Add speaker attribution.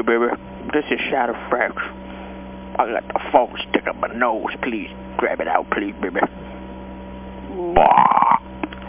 Speaker 1: Hey, baby, this is Shadow Frax. I got the phone stick up my nose. Please grab it out, please, baby. Bah.